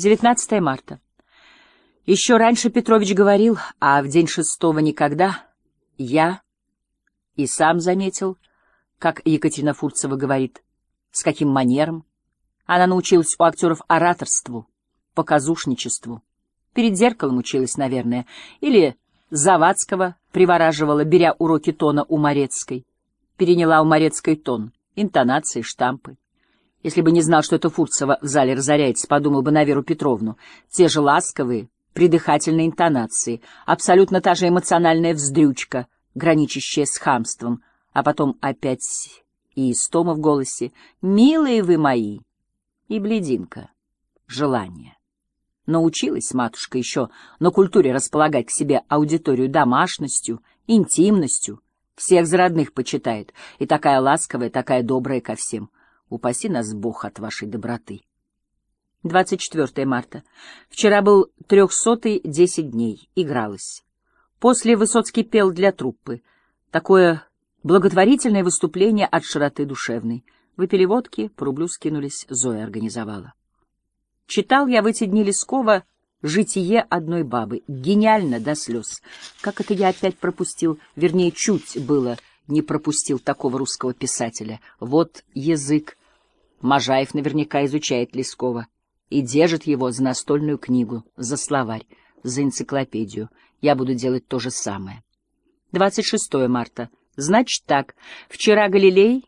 19 марта. Еще раньше Петрович говорил, а в день шестого никогда я и сам заметил, как Екатерина Фурцева говорит, с каким манером. Она научилась у актеров ораторству, показушничеству. Перед зеркалом училась, наверное, или Завадского привораживала, беря уроки тона у Морецкой. Переняла у Морецкой тон, интонации, штампы. Если бы не знал, что это Фурцева в зале разоряется, подумал бы на Веру Петровну. Те же ласковые, придыхательные интонации, абсолютно та же эмоциональная вздрючка, граничащая с хамством, а потом опять и истома в голосе «Милые вы мои!» и блединка, желание. Научилась матушка еще на культуре располагать к себе аудиторию домашностью, интимностью, всех за родных почитает, и такая ласковая, такая добрая ко всем — Упаси нас Бог от вашей доброты. 24 марта. Вчера был трехсотый десять дней. Игралось. После Высоцкий пел для труппы. Такое благотворительное выступление от широты душевной. Выпили водки, по рублю скинулись, Зоя организовала. Читал я в эти дни Лескова «Житие одной бабы». Гениально до слез. Как это я опять пропустил, вернее, чуть было не пропустил такого русского писателя. Вот язык, Можаев наверняка изучает Лескова и держит его за настольную книгу, за словарь, за энциклопедию. Я буду делать то же самое. 26 марта. Значит так, вчера Галилей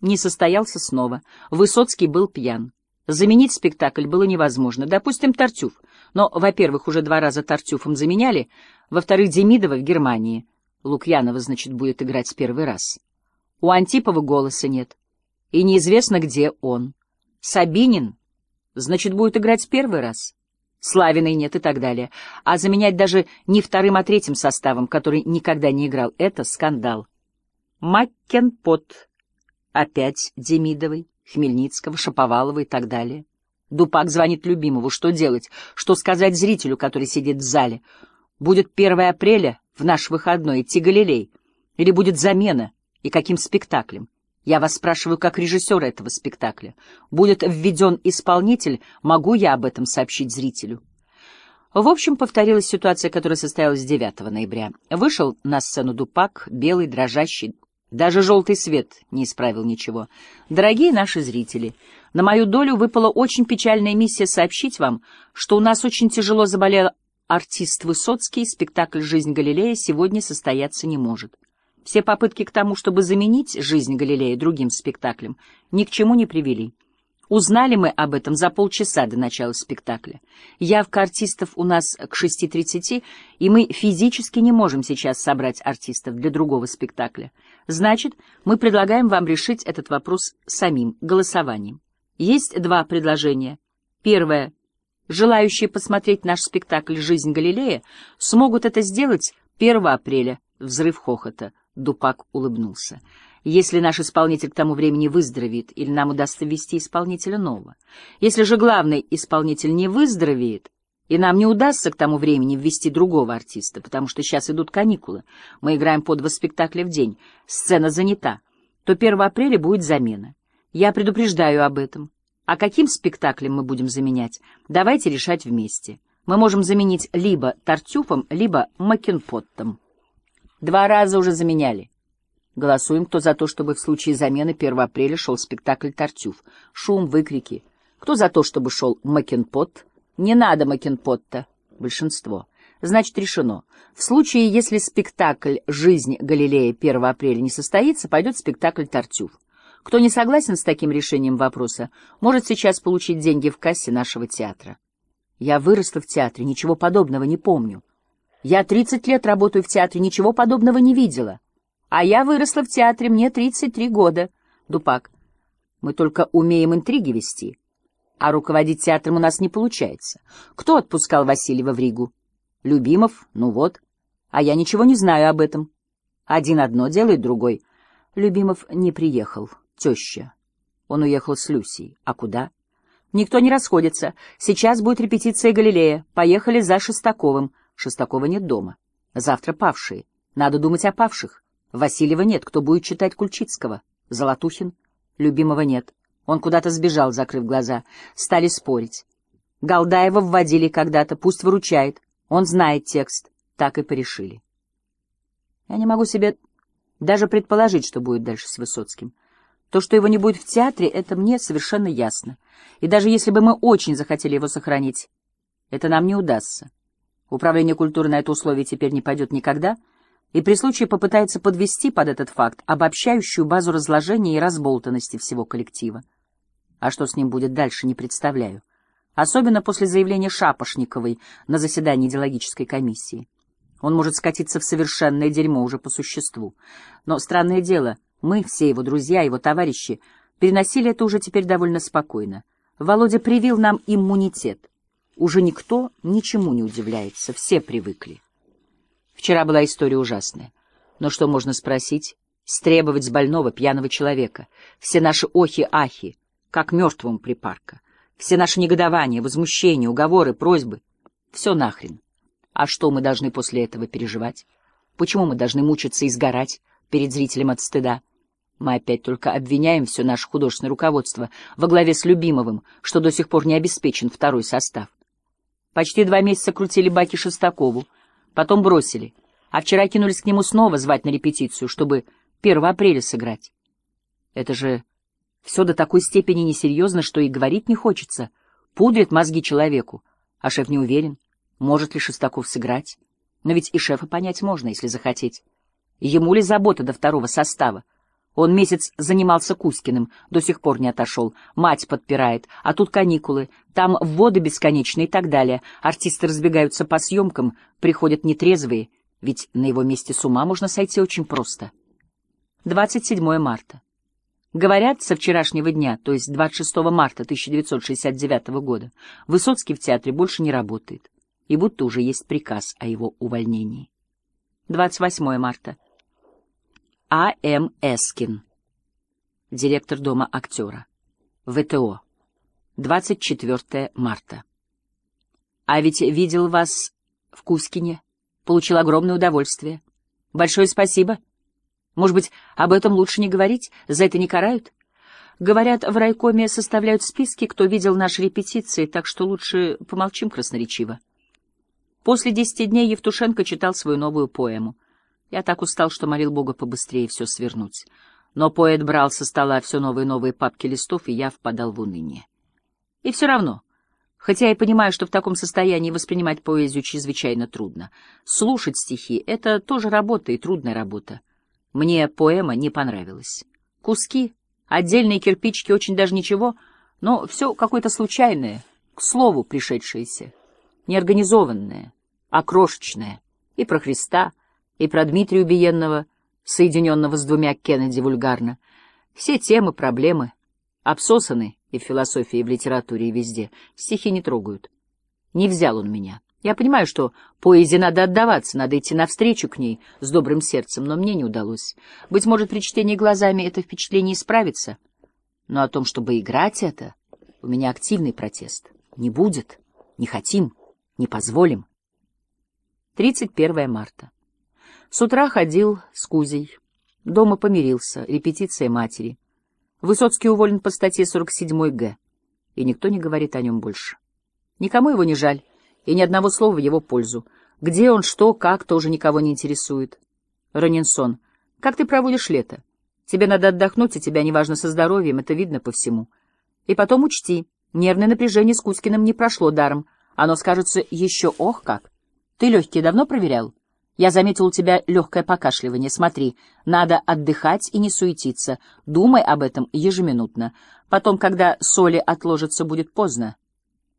не состоялся снова. Высоцкий был пьян. Заменить спектакль было невозможно. Допустим, Тартюф. Но, во-первых, уже два раза Тартюфом заменяли, во-вторых, Демидова в Германии. Лукьянова, значит, будет играть первый раз. У Антипова голоса нет и неизвестно, где он. Сабинин, значит, будет играть первый раз. Славиной нет и так далее. А заменять даже не вторым, а третьим составом, который никогда не играл, это скандал. Маккенпот, опять Демидовой, Хмельницкого, Шаповалова и так далее. Дупак звонит любимому. Что делать? Что сказать зрителю, который сидит в зале? Будет 1 апреля, в наш выходной, идти Галилей? Или будет замена? И каким спектаклем? Я вас спрашиваю как режиссера этого спектакля. Будет введен исполнитель, могу я об этом сообщить зрителю? В общем, повторилась ситуация, которая состоялась 9 ноября. Вышел на сцену Дупак, белый, дрожащий. Даже желтый свет не исправил ничего. Дорогие наши зрители, на мою долю выпала очень печальная миссия сообщить вам, что у нас очень тяжело заболел артист Высоцкий, спектакль «Жизнь Галилея» сегодня состояться не может. Все попытки к тому, чтобы заменить жизнь Галилея другим спектаклем, ни к чему не привели. Узнали мы об этом за полчаса до начала спектакля. Явка артистов у нас к 6.30, и мы физически не можем сейчас собрать артистов для другого спектакля. Значит, мы предлагаем вам решить этот вопрос самим, голосованием. Есть два предложения. Первое. Желающие посмотреть наш спектакль «Жизнь Галилея» смогут это сделать 1 апреля. Взрыв хохота. Дупак улыбнулся. «Если наш исполнитель к тому времени выздоровеет, или нам удастся ввести исполнителя нового. Если же главный исполнитель не выздоровеет, и нам не удастся к тому времени ввести другого артиста, потому что сейчас идут каникулы, мы играем по два спектакля в день, сцена занята, то 1 апреля будет замена. Я предупреждаю об этом. А каким спектаклем мы будем заменять? Давайте решать вместе. Мы можем заменить либо Тартюфом, либо Макенпоттом. Два раза уже заменяли. Голосуем, кто за то, чтобы в случае замены 1 апреля шел спектакль «Тартюф». Шум, выкрики. Кто за то, чтобы шел Макенпот? Не надо Макенпотта. Большинство. Значит, решено. В случае, если спектакль «Жизнь Галилея» 1 апреля не состоится, пойдет спектакль «Тартюф». Кто не согласен с таким решением вопроса, может сейчас получить деньги в кассе нашего театра. Я выросла в театре, ничего подобного не помню. Я тридцать лет работаю в театре, ничего подобного не видела. А я выросла в театре, мне тридцать три года. Дупак. Мы только умеем интриги вести, а руководить театром у нас не получается. Кто отпускал Васильева в Ригу? Любимов? Ну вот. А я ничего не знаю об этом. Один одно делает, другой. Любимов не приехал. Теща. Он уехал с Люсией. А куда? Никто не расходится. Сейчас будет репетиция Галилея. Поехали за Шестаковым. Шестакова нет дома. Завтра павшие. Надо думать о павших. Васильева нет. Кто будет читать Кульчицкого? Золотухин? Любимого нет. Он куда-то сбежал, закрыв глаза. Стали спорить. Голдаева вводили когда-то, пусть выручает. Он знает текст. Так и порешили. Я не могу себе даже предположить, что будет дальше с Высоцким. То, что его не будет в театре, это мне совершенно ясно. И даже если бы мы очень захотели его сохранить, это нам не удастся. Управление культуры на это условие теперь не пойдет никогда, и при случае попытается подвести под этот факт обобщающую базу разложения и разболтанности всего коллектива. А что с ним будет дальше, не представляю. Особенно после заявления Шапошниковой на заседании идеологической комиссии. Он может скатиться в совершенное дерьмо уже по существу. Но странное дело, мы, все его друзья, его товарищи, переносили это уже теперь довольно спокойно. Володя привил нам иммунитет. Уже никто ничему не удивляется, все привыкли. Вчера была история ужасная. Но что можно спросить? Стребовать с больного пьяного человека. Все наши охи-ахи, как мертвому припарка. Все наши негодования, возмущения, уговоры, просьбы. Все нахрен. А что мы должны после этого переживать? Почему мы должны мучиться и сгорать перед зрителем от стыда? Мы опять только обвиняем все наше художественное руководство во главе с Любимовым, что до сих пор не обеспечен второй состав. Почти два месяца крутили баки Шестакову, потом бросили, а вчера кинулись к нему снова звать на репетицию, чтобы 1 апреля сыграть. Это же все до такой степени несерьезно, что и говорить не хочется. Пудрит мозги человеку, а шеф не уверен, может ли Шестаков сыграть. Но ведь и шефа понять можно, если захотеть. Ему ли забота до второго состава? Он месяц занимался Кузькиным, до сих пор не отошел. Мать подпирает, а тут каникулы, там вводы бесконечные и так далее. Артисты разбегаются по съемкам, приходят нетрезвые, ведь на его месте с ума можно сойти очень просто. 27 марта. Говорят, со вчерашнего дня, то есть 26 марта 1969 года, Высоцкий в театре больше не работает, и будто уже есть приказ о его увольнении. 28 марта. А. М. Эскин, директор Дома актера, ВТО, 24 марта. А ведь видел вас в Кузькине, получил огромное удовольствие. Большое спасибо. Может быть, об этом лучше не говорить, за это не карают? Говорят, в райкоме составляют списки, кто видел наши репетиции, так что лучше помолчим красноречиво. После десяти дней Евтушенко читал свою новую поэму — я так устал, что молил Бога побыстрее все свернуть. Но поэт брал со стола все новые и новые папки листов, и я впадал в уныние. И все равно, хотя я понимаю, что в таком состоянии воспринимать поэзию чрезвычайно трудно, слушать стихи — это тоже работа и трудная работа. Мне поэма не понравилась. Куски, отдельные кирпичики очень даже ничего, но все какое-то случайное, к слову пришедшееся, неорганизованное, окрошечное, и про Христа — и про Дмитрия Убиенного, соединенного с двумя Кеннеди вульгарно. Все темы, проблемы обсосаны и в философии, и в литературе, и везде. Стихи не трогают. Не взял он меня. Я понимаю, что поэзии надо отдаваться, надо идти навстречу к ней с добрым сердцем, но мне не удалось. Быть может, при чтении глазами это впечатление исправится. Но о том, чтобы играть это, у меня активный протест. Не будет, не хотим, не позволим. 31 марта. С утра ходил с Кузей. Дома помирился, репетиция матери. Высоцкий уволен по статье 47 Г. И никто не говорит о нем больше. Никому его не жаль, и ни одного слова в его пользу. Где он, что, как, тоже никого не интересует. Ранинсон. Как ты проводишь лето? Тебе надо отдохнуть, и тебя неважно со здоровьем, это видно по всему. И потом учти, нервное напряжение с Кузькиным не прошло даром. Оно скажется еще ох как. Ты легкие давно проверял? Я заметил у тебя легкое покашливание. Смотри, надо отдыхать и не суетиться. Думай об этом ежеминутно. Потом, когда соли отложится, будет поздно.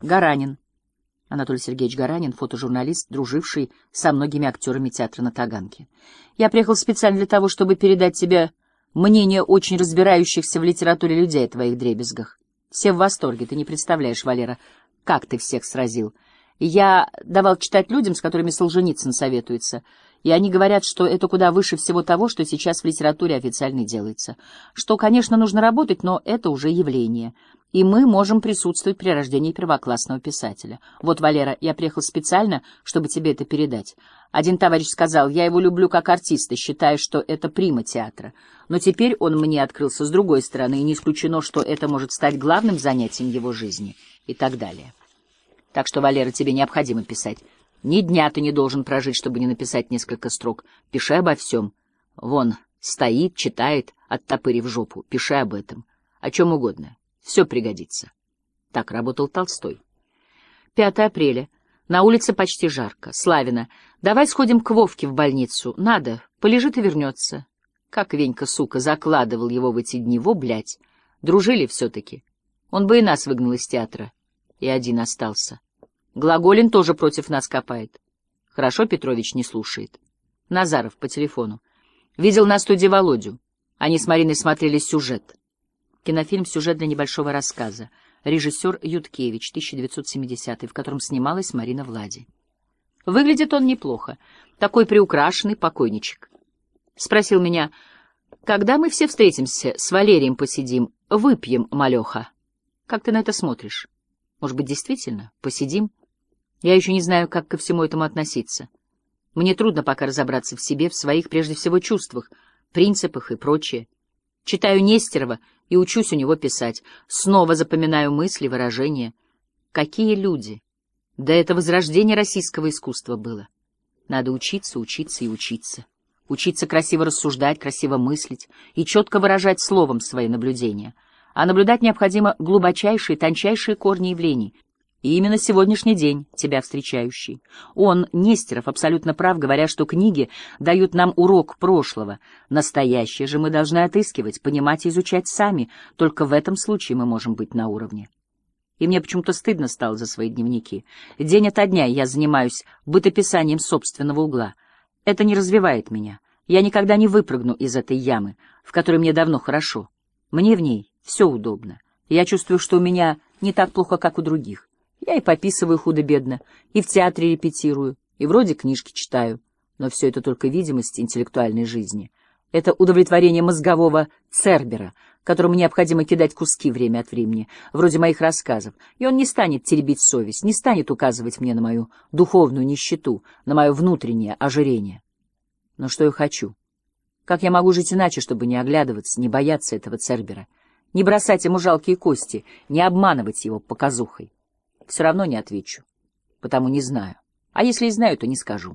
Гаранин. Анатолий Сергеевич Гаранин, фотожурналист, друживший со многими актерами театра на Таганке. Я приехал специально для того, чтобы передать тебе мнение очень разбирающихся в литературе людей о твоих дребезгах. Все в восторге, ты не представляешь, Валера, как ты всех сразил. Я давал читать людям, с которыми Солженицын советуется, и они говорят, что это куда выше всего того, что сейчас в литературе официально делается. Что, конечно, нужно работать, но это уже явление. И мы можем присутствовать при рождении первоклассного писателя. Вот, Валера, я приехал специально, чтобы тебе это передать. Один товарищ сказал, я его люблю как артиста, считая, что это прима театра. Но теперь он мне открылся с другой стороны, и не исключено, что это может стать главным занятием его жизни. И так далее. Так что, Валера, тебе необходимо писать. Ни дня ты не должен прожить, чтобы не написать несколько строк. Пиши обо всем. Вон, стоит, читает, оттопырив жопу. Пиши об этом. О чем угодно. Все пригодится. Так работал Толстой. 5 апреля. На улице почти жарко. Славина. Давай сходим к Вовке в больницу. Надо. Полежит и вернется. Как Венька, сука, закладывал его в эти дни. Во, блядь. Дружили все-таки. Он бы и нас выгнал из театра. И один остался. Глаголин тоже против нас копает. Хорошо Петрович не слушает. Назаров по телефону. Видел на студии Володю. Они с Мариной смотрели сюжет. Кинофильм «Сюжет для небольшого рассказа». Режиссер Юткевич, 1970 в котором снималась Марина Влади. Выглядит он неплохо. Такой приукрашенный покойничек. Спросил меня, когда мы все встретимся, с Валерием посидим, выпьем, малеха. Как ты на это смотришь? Может быть, действительно, посидим? Я еще не знаю, как ко всему этому относиться. Мне трудно пока разобраться в себе, в своих, прежде всего, чувствах, принципах и прочее. Читаю Нестерова и учусь у него писать. Снова запоминаю мысли, выражения. Какие люди! Да это возрождение российского искусства было. Надо учиться, учиться и учиться. Учиться красиво рассуждать, красиво мыслить и четко выражать словом свои наблюдения. А наблюдать необходимо глубочайшие, тончайшие корни явлений, и именно сегодняшний день, тебя встречающий. Он, Нестеров, абсолютно прав, говоря, что книги дают нам урок прошлого. Настоящее же мы должны отыскивать, понимать и изучать сами. Только в этом случае мы можем быть на уровне. И мне почему-то стыдно стало за свои дневники. День ото дня я занимаюсь бытописанием собственного угла. Это не развивает меня. Я никогда не выпрыгну из этой ямы, в которой мне давно хорошо. Мне в ней все удобно. Я чувствую, что у меня не так плохо, как у других. Я и пописываю худо-бедно, и в театре репетирую, и вроде книжки читаю. Но все это только видимость интеллектуальной жизни. Это удовлетворение мозгового цербера, которому необходимо кидать куски время от времени, вроде моих рассказов, и он не станет теребить совесть, не станет указывать мне на мою духовную нищету, на мое внутреннее ожирение. Но что я хочу? Как я могу жить иначе, чтобы не оглядываться, не бояться этого цербера, не бросать ему жалкие кости, не обманывать его показухой? Все равно не отвечу, потому не знаю. А если и знаю, то не скажу.